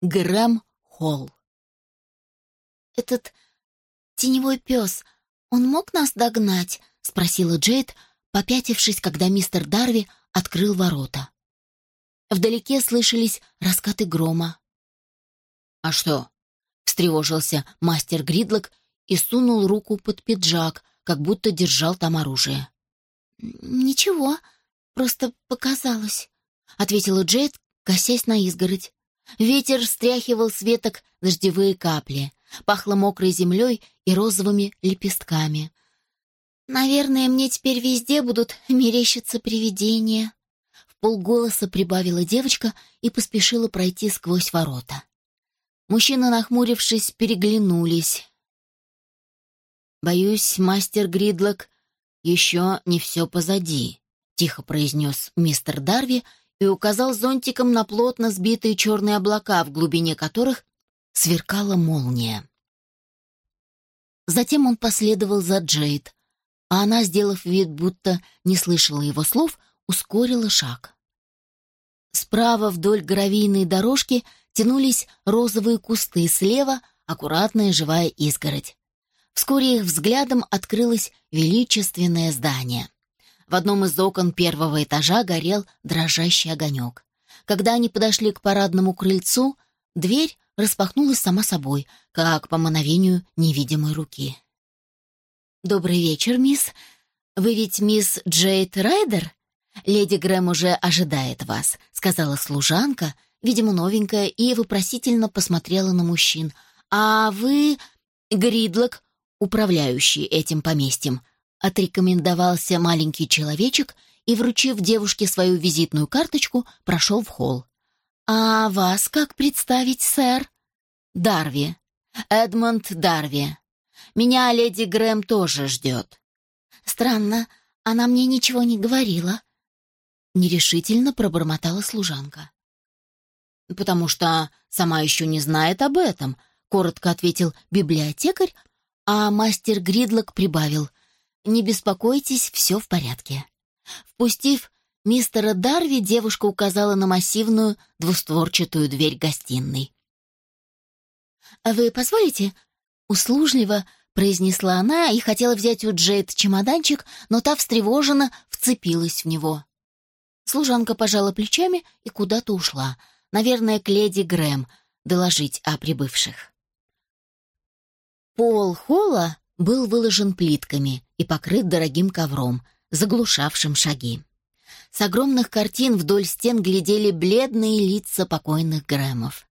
Грэм Холл. «Этот теневой пес, он мог нас догнать?» — спросила Джейд, попятившись, когда мистер Дарви открыл ворота. Вдалеке слышались раскаты грома. «А что?» — встревожился мастер Гридлок и сунул руку под пиджак, как будто держал там оружие. «Ничего, просто показалось», — ответила Джейд, косясь на изгородь. Ветер стряхивал с веток дождевые капли. Пахло мокрой землей и розовыми лепестками. «Наверное, мне теперь везде будут мерещиться привидения», — в полголоса прибавила девочка и поспешила пройти сквозь ворота. Мужчины, нахмурившись, переглянулись. «Боюсь, мастер Гридлок, еще не все позади», — тихо произнес мистер Дарви и указал зонтиком на плотно сбитые черные облака, в глубине которых сверкала молния. Затем он последовал за Джейд, а она, сделав вид, будто не слышала его слов, ускорила шаг. Справа вдоль гравийной дорожки тянулись розовые кусты, слева — аккуратная живая изгородь. Вскоре их взглядом открылось величественное здание. В одном из окон первого этажа горел дрожащий огонек. Когда они подошли к парадному крыльцу, дверь распахнулась сама собой, как по мановению невидимой руки. «Добрый вечер, мисс. Вы ведь мисс Джейд Райдер? Леди Грэм уже ожидает вас», — сказала служанка, видимо, новенькая, и вопросительно посмотрела на мужчин. «А вы...» «Гридлок, управляющий этим поместьем», — отрекомендовался маленький человечек и, вручив девушке свою визитную карточку, прошел в холл. «А вас как представить, сэр?» «Дарви. Эдмонд Дарви. Меня леди Грэм тоже ждет». «Странно, она мне ничего не говорила». Нерешительно пробормотала служанка. «Потому что сама еще не знает об этом», — коротко ответил библиотекарь, а мастер Гридлок прибавил. «Не беспокойтесь, все в порядке». Впустив мистера Дарви, девушка указала на массивную двустворчатую дверь гостиной. «А «Вы позволите?» — услужливо произнесла она и хотела взять у Джейд чемоданчик, но та встревоженно вцепилась в него. Служанка пожала плечами и куда-то ушла, наверное, к леди Грэм, доложить о прибывших. Пол холла был выложен плитками и покрыт дорогим ковром, заглушавшим шаги. С огромных картин вдоль стен глядели бледные лица покойных Грэмов.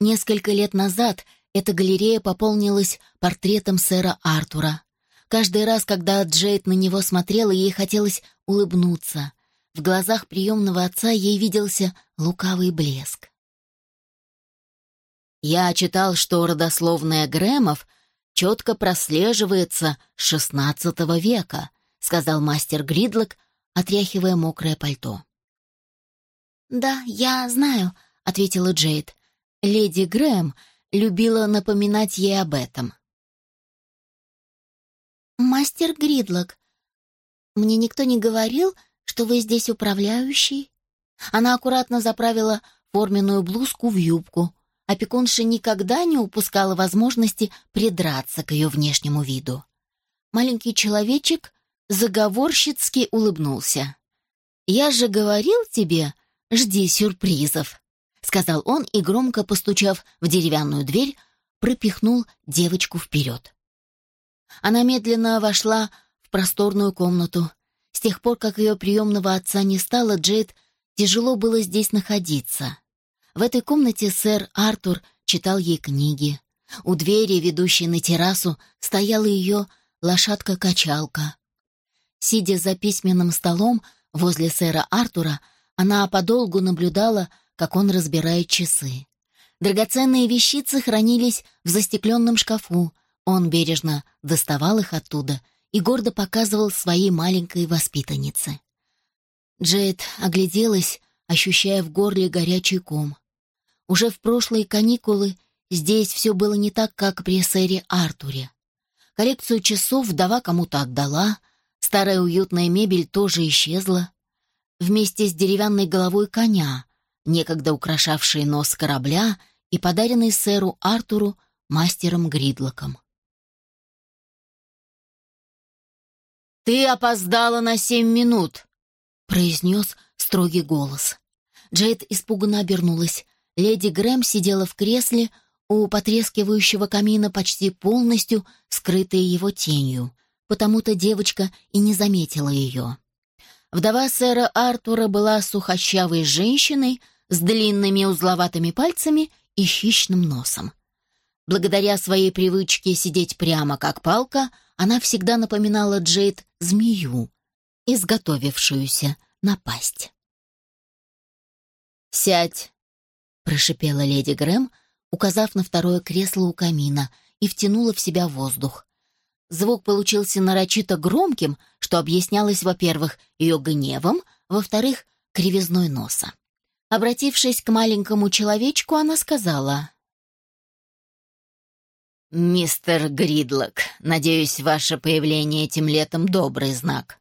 Несколько лет назад эта галерея пополнилась портретом сэра Артура. Каждый раз, когда Джейд на него смотрела, ей хотелось улыбнуться. В глазах приемного отца ей виделся лукавый блеск. Я читал, что родословная Грэмов четко прослеживается с XVI века, сказал мастер Гридлок, отряхивая мокрое пальто. «Да, я знаю», — ответила Джейд. Леди Грэм любила напоминать ей об этом. «Мастер Гридлок, мне никто не говорил, что вы здесь управляющий?» Она аккуратно заправила форменную блузку в юбку, опекунша никогда не упускала возможности придраться к ее внешнему виду. Маленький человечек заговорщицки улыбнулся. «Я же говорил тебе, жди сюрпризов», — сказал он и, громко постучав в деревянную дверь, пропихнул девочку вперед. Она медленно вошла в просторную комнату. С тех пор, как ее приемного отца не стало, Джейд тяжело было здесь находиться. В этой комнате сэр Артур читал ей книги. У двери, ведущей на террасу, стояла ее лошадка-качалка. Сидя за письменным столом возле сэра Артура, она подолгу наблюдала, как он разбирает часы. Драгоценные вещицы хранились в застекленном шкафу. Он бережно доставал их оттуда и гордо показывал своей маленькой воспитаннице. Джейд огляделась, ощущая в горле горячий ком. Уже в прошлые каникулы здесь все было не так, как при сэре Артуре. Коллекцию часов вдова кому-то отдала, старая уютная мебель тоже исчезла. Вместе с деревянной головой коня, некогда украшавшей нос корабля и подаренный сэру Артуру мастером Гридлоком. «Ты опоздала на семь минут», — произнес строгий голос. Джейд испуганно обернулась. Леди Грэм сидела в кресле у потрескивающего камина почти полностью, скрытая его тенью. Потому-то девочка и не заметила ее. Вдова сэра Артура была сухощавой женщиной с длинными узловатыми пальцами и хищным носом. Благодаря своей привычке сидеть прямо как палка, она всегда напоминала Джейд змею, изготовившуюся напасть. «Сядь!» — прошипела леди Грэм, указав на второе кресло у камина, и втянула в себя воздух. Звук получился нарочито громким, что объяснялось, во-первых, ее гневом, во-вторых, кривизной носа. Обратившись к маленькому человечку, она сказала... «Мистер Гридлок, надеюсь, ваше появление этим летом — добрый знак».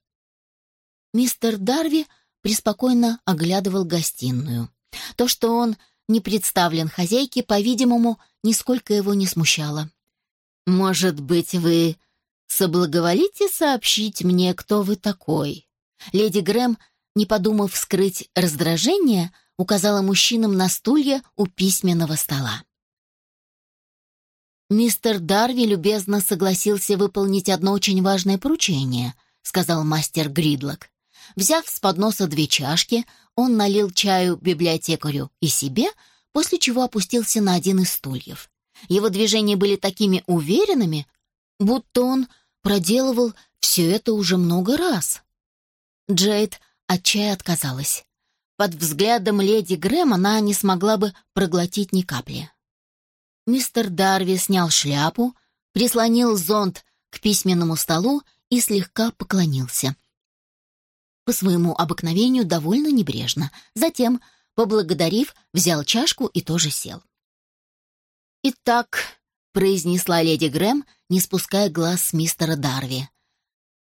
Мистер Дарви преспокойно оглядывал гостиную. То, что он не представлен хозяйке, по-видимому, нисколько его не смущало. «Может быть, вы соблаговолите сообщить мне, кто вы такой?» Леди Грэм, не подумав скрыть раздражение, указала мужчинам на стулья у письменного стола. «Мистер Дарви любезно согласился выполнить одно очень важное поручение», — сказал мастер Гридлок. Взяв с подноса две чашки, он налил чаю библиотекарю и себе, после чего опустился на один из стульев. Его движения были такими уверенными, будто он проделывал все это уже много раз. Джейд от чая отказалась. Под взглядом леди Грэм она не смогла бы проглотить ни капли. Мистер Дарви снял шляпу, прислонил зонт к письменному столу и слегка поклонился. По своему обыкновению довольно небрежно. Затем, поблагодарив, взял чашку и тоже сел. «Итак», — произнесла леди Грэм, не спуская глаз с мистера Дарви.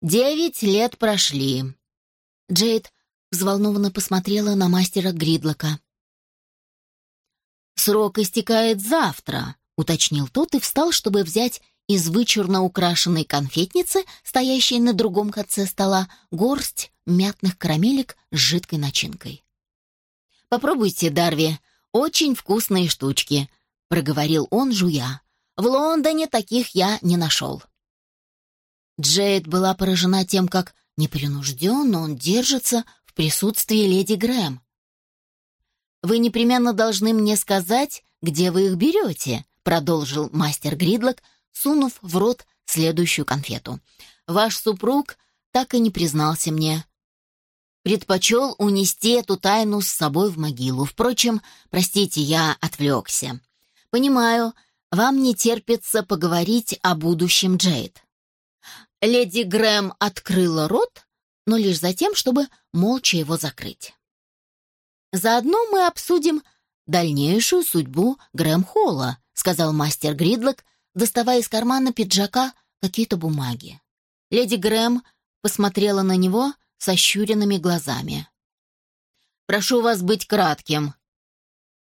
«Девять лет прошли». Джейд взволнованно посмотрела на мастера Гридлока. «Срок истекает завтра», — уточнил тот и встал, чтобы взять из вычурно украшенной конфетницы, стоящей на другом конце стола, горсть мятных карамелек с жидкой начинкой. «Попробуйте, Дарви, очень вкусные штучки», — проговорил он, жуя. В Лондоне таких я не нашел. Джейд была поражена тем, как непринужденно он держится в присутствии леди Грэм. «Вы непременно должны мне сказать, где вы их берете», продолжил мастер Гридлок, сунув в рот следующую конфету. «Ваш супруг так и не признался мне. Предпочел унести эту тайну с собой в могилу. Впрочем, простите, я отвлекся. Понимаю, вам не терпится поговорить о будущем Джейд. Леди Грэм открыла рот, но лишь за тем, чтобы молча его закрыть. Заодно мы обсудим дальнейшую судьбу Грэм Холла, сказал мастер Гридлок, доставая из кармана пиджака какие-то бумаги. Леди Грэм посмотрела на него со щуренными глазами. «Прошу вас быть кратким».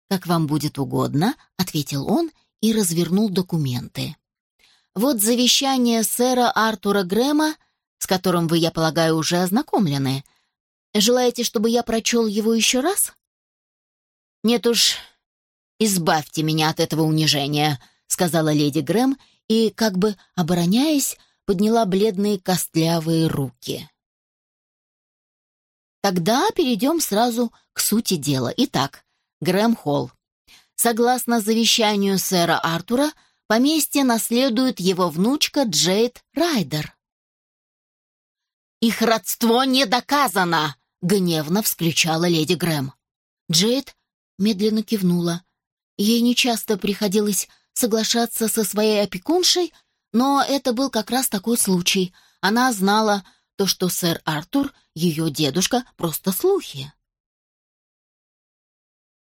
«Как вам будет угодно», — ответил он и развернул документы. Вот завещание сэра Артура Грэма, с которым вы, я полагаю, уже ознакомлены. Желаете, чтобы я прочел его еще раз? Нет уж, избавьте меня от этого унижения, сказала леди Грэм и, как бы обороняясь, подняла бледные костлявые руки. Тогда перейдем сразу к сути дела. Итак, Грэм Холл. Согласно завещанию сэра Артура, поместье наследует его внучка Джейд Райдер. «Их родство не доказано!» — гневно вскричала леди Грэм. Джейд медленно кивнула. Ей нечасто приходилось соглашаться со своей опекуншей, но это был как раз такой случай. Она знала то, что сэр Артур, ее дедушка, просто слухи.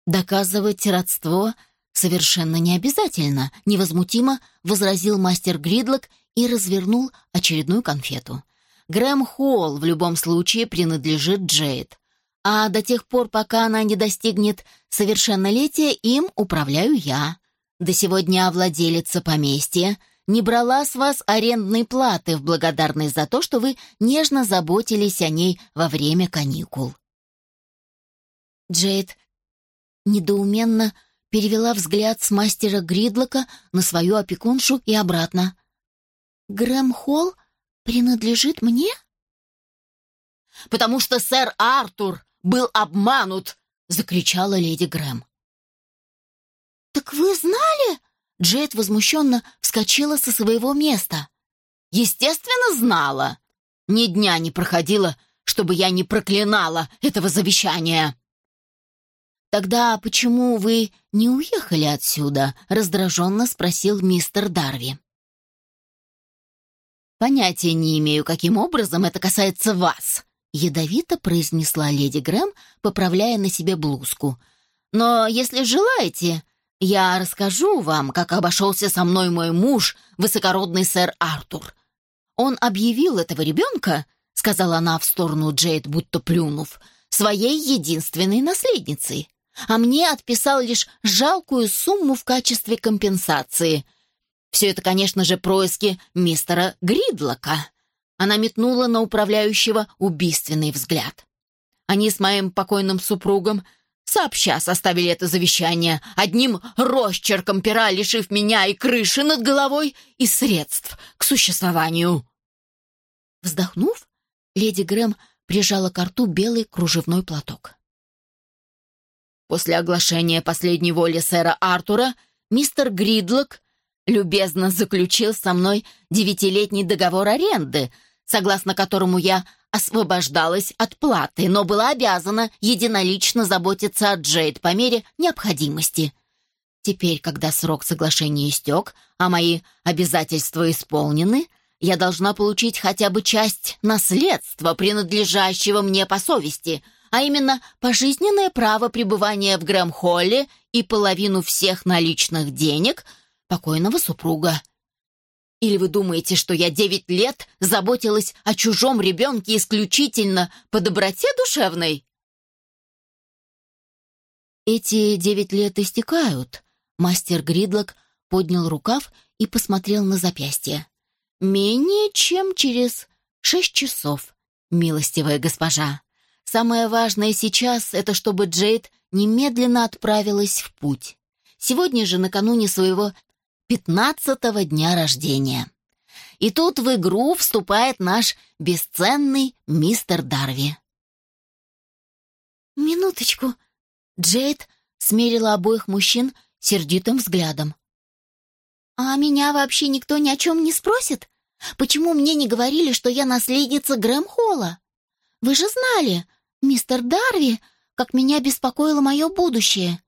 Доказывать родство совершенно не обязательно, невозмутимо возразил мастер Гридлок и развернул очередную конфету. Грэм Холл в любом случае принадлежит Джейд. А до тех пор, пока она не достигнет совершеннолетия, им управляю я. До сегодня владелица поместья не брала с вас арендной платы в благодарность за то, что вы нежно заботились о ней во время каникул. Джейд недоуменно перевела взгляд с мастера Гридлока на свою опекуншу и обратно. «Грэм Холл принадлежит мне?» «Потому что сэр Артур был обманут!» — закричала леди Грэм. «Так вы знали?» Джейд возмущенно вскочила со своего места. «Естественно, знала. Ни дня не проходило, чтобы я не проклинала этого завещания». «Тогда почему вы не уехали отсюда?» — раздраженно спросил мистер Дарви. «Понятия не имею, каким образом это касается вас», — ядовито произнесла леди Грэм, поправляя на себе блузку. «Но если желаете, я расскажу вам, как обошелся со мной мой муж, высокородный сэр Артур. Он объявил этого ребенка, — сказала она в сторону Джейд, будто плюнув, — своей единственной наследницей а мне отписал лишь жалкую сумму в качестве компенсации. Все это, конечно же, происки мистера Гридлока. Она метнула на управляющего убийственный взгляд. Они с моим покойным супругом сообща составили это завещание, одним росчерком пера лишив меня и крыши над головой, и средств к существованию. Вздохнув, леди Грэм прижала к рту белый кружевной платок. После оглашения последней воли сэра Артура мистер Гридлок любезно заключил со мной девятилетний договор аренды, согласно которому я освобождалась от платы, но была обязана единолично заботиться о Джейд по мере необходимости. Теперь, когда срок соглашения истек, а мои обязательства исполнены, я должна получить хотя бы часть наследства, принадлежащего мне по совести — а именно пожизненное право пребывания в Грэм-Холле и половину всех наличных денег покойного супруга. Или вы думаете, что я девять лет заботилась о чужом ребенке исключительно по доброте душевной? Эти девять лет истекают. Мастер Гридлок поднял рукав и посмотрел на запястье. Менее чем через шесть часов, милостивая госпожа. Самое важное сейчас — это чтобы Джейд немедленно отправилась в путь. Сегодня же накануне своего пятнадцатого дня рождения. И тут в игру вступает наш бесценный мистер Дарви. «Минуточку!» Джейд смерила обоих мужчин сердитым взглядом. «А меня вообще никто ни о чем не спросит? Почему мне не говорили, что я наследница Грэм Холла? Вы же знали, «Мистер Дарви, как меня беспокоило мое будущее.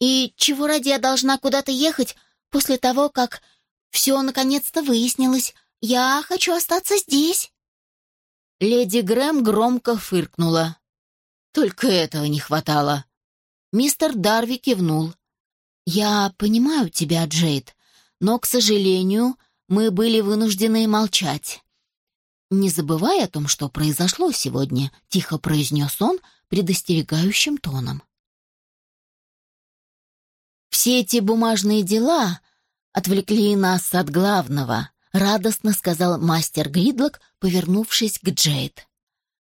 И чего ради я должна куда-то ехать после того, как все наконец-то выяснилось? Я хочу остаться здесь». Леди Грэм громко фыркнула. «Только этого не хватало». Мистер Дарви кивнул. «Я понимаю тебя, Джейд, но, к сожалению, мы были вынуждены молчать. «Не забывай о том, что произошло сегодня», — тихо произнес он предостерегающим тоном. «Все эти бумажные дела отвлекли нас от главного», — радостно сказал мастер Гридлок, повернувшись к Джейд.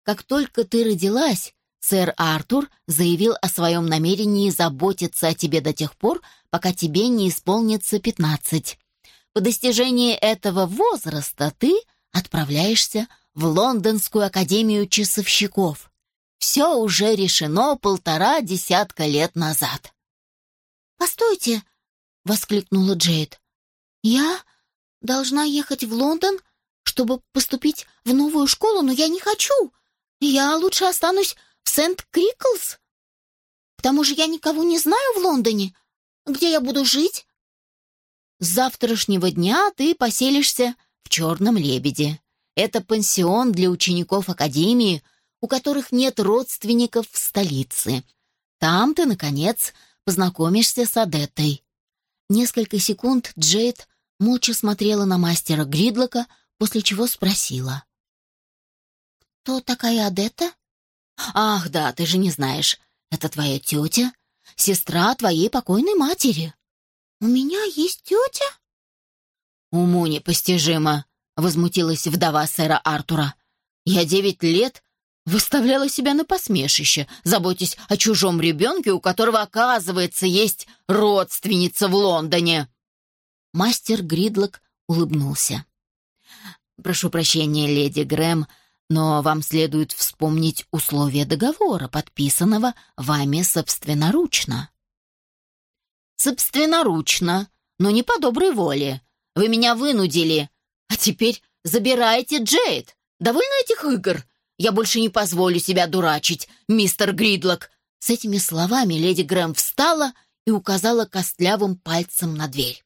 «Как только ты родилась, сэр Артур заявил о своем намерении заботиться о тебе до тех пор, пока тебе не исполнится пятнадцать. По достижении этого возраста ты отправляешься в Лондонскую академию часовщиков. Все уже решено полтора десятка лет назад. «Постойте!» — воскликнула Джейд. «Я должна ехать в Лондон, чтобы поступить в новую школу, но я не хочу. Я лучше останусь в Сент-Криклс. К тому же я никого не знаю в Лондоне. Где я буду жить?» «С завтрашнего дня ты поселишься в «Черном лебеде». Это пансион для учеников Академии, у которых нет родственников в столице. Там ты, наконец, познакомишься с Адеттой. Несколько секунд Джейд молча смотрела на мастера Гридлока, после чего спросила. «Кто такая Адетта?» «Ах, да, ты же не знаешь. Это твоя тетя, сестра твоей покойной матери». «У меня есть тетя?» «Уму непостижимо», — возмутилась вдова сэра Артура. «Я девять лет выставляла себя на посмешище, заботясь о чужом ребенке, у которого, оказывается, есть родственница в Лондоне». Мастер Гридлок улыбнулся. «Прошу прощения, леди Грэм, но вам следует вспомнить условия договора, подписанного вами собственноручно». «Собственноручно, но не по доброй воле. Вы меня вынудили. А теперь забирайте Джейд. Довольно этих игр. Я больше не позволю себя дурачить, мистер Гридлок». С этими словами леди Грэм встала и указала костлявым пальцем на дверь.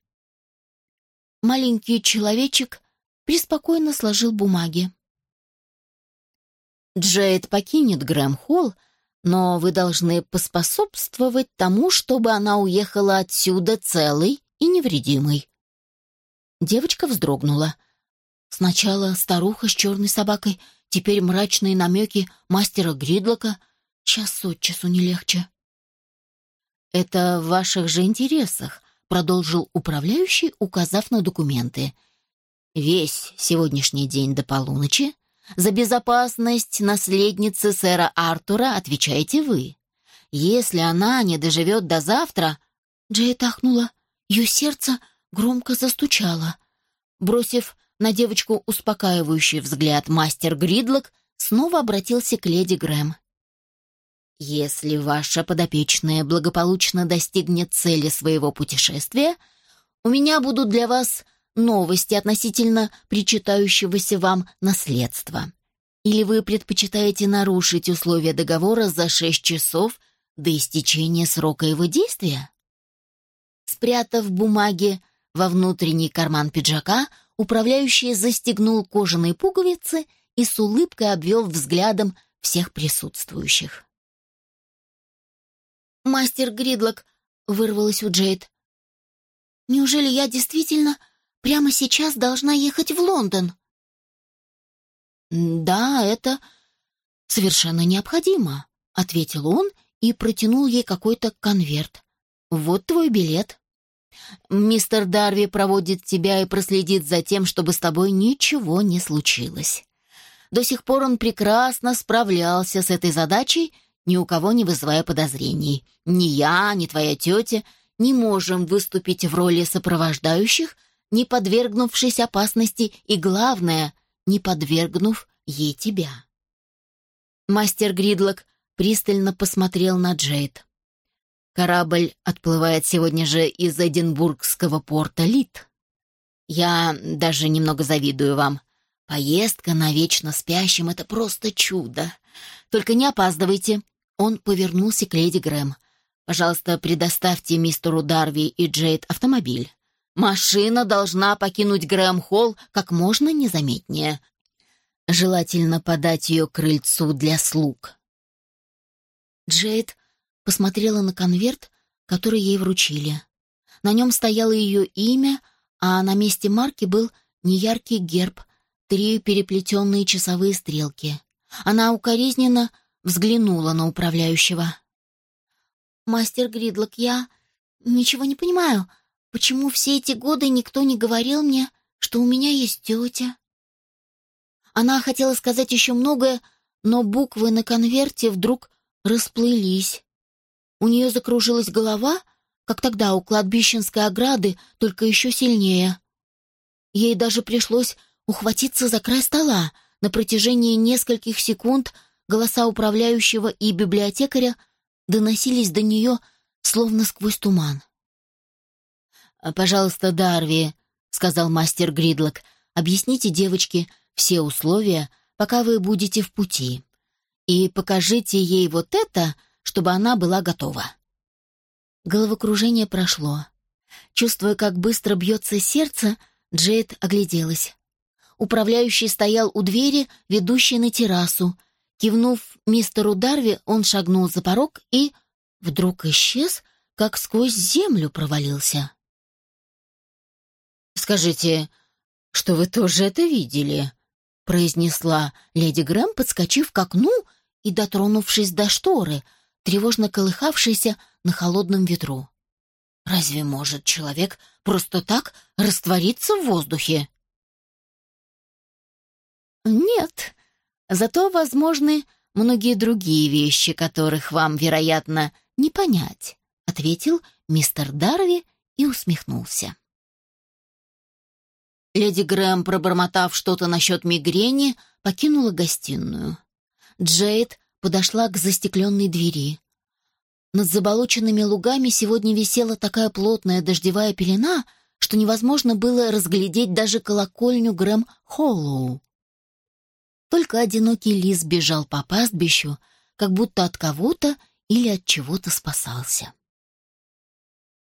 Маленький человечек преспокойно сложил бумаги. Джейд покинет Грэм-Холл, но вы должны поспособствовать тому, чтобы она уехала отсюда целой и невредимой. Девочка вздрогнула. Сначала старуха с черной собакой, теперь мрачные намеки мастера Гридлока. Час от часу не легче. «Это в ваших же интересах», — продолжил управляющий, указав на документы. «Весь сегодняшний день до полуночи за безопасность наследницы сэра Артура отвечаете вы. Если она не доживет до завтра...» Джей тахнула. Ее сердце громко застучало. Бросив на девочку успокаивающий взгляд, мастер Гридлок снова обратился к леди Грэм. «Если ваша подопечная благополучно достигнет цели своего путешествия, у меня будут для вас новости относительно причитающегося вам наследства. Или вы предпочитаете нарушить условия договора за шесть часов до истечения срока его действия? Спрятав бумаги во внутренний карман пиджака, управляющий застегнул кожаные пуговицы и с улыбкой обвел взглядом всех присутствующих. «Мастер Гридлок», — вырвалась у Джейд, — «неужели я действительно Прямо сейчас должна ехать в Лондон». «Да, это совершенно необходимо», — ответил он и протянул ей какой-то конверт. «Вот твой билет. Мистер Дарви проводит тебя и проследит за тем, чтобы с тобой ничего не случилось. До сих пор он прекрасно справлялся с этой задачей, ни у кого не вызывая подозрений. Ни я, ни твоя тетя не можем выступить в роли сопровождающих — не подвергнувшись опасности и, главное, не подвергнув ей тебя. Мастер Гридлок пристально посмотрел на Джейд. Корабль отплывает сегодня же из Эдинбургского порта Лит. Я даже немного завидую вам. Поездка на вечно спящем — это просто чудо. Только не опаздывайте. Он повернулся к леди Грэм. Пожалуйста, предоставьте мистеру Дарви и Джейд автомобиль. Машина должна покинуть Грэм-Холл как можно незаметнее. Желательно подать ее крыльцу для слуг. Джейд посмотрела на конверт, который ей вручили. На нем стояло ее имя, а на месте марки был неяркий герб, три переплетенные часовые стрелки. Она укоризненно взглянула на управляющего. «Мастер Гридлок, я ничего не понимаю. Почему все эти годы никто не говорил мне, что у меня есть тетя? Она хотела сказать еще многое, но буквы на конверте вдруг расплылись. У нее закружилась голова, как тогда у кладбищенской ограды, только еще сильнее. Ей даже пришлось ухватиться за край стола. На протяжении нескольких секунд голоса управляющего и библиотекаря доносились до нее, словно сквозь туман. «Пожалуйста, Дарви», — сказал мастер Гридлок, — «объясните девочке все условия, пока вы будете в пути, и покажите ей вот это, чтобы она была готова». Головокружение прошло. Чувствуя, как быстро бьется сердце, Джейд огляделась. Управляющий стоял у двери, ведущей на террасу. Кивнув мистеру Дарви, он шагнул за порог и вдруг исчез, как сквозь землю провалился. «Скажите, что вы тоже это видели?» — произнесла леди Грэм, подскочив к окну и дотронувшись до шторы, тревожно колыхавшейся на холодном ветру. Разве может человек просто так раствориться в воздухе? Нет, зато возможны многие другие вещи, которых вам, вероятно, не понять, ответил мистер Дарви и усмехнулся. Леди Грэм, пробормотав что-то насчет мигрени, покинула гостиную. Джейд подошла к застекленной двери. Над заболоченными лугами сегодня висела такая плотная дождевая пелена, что невозможно было разглядеть даже колокольню Грэм Холлоу. Только одинокий лис бежал по пастбищу, как будто от кого-то или от чего-то спасался.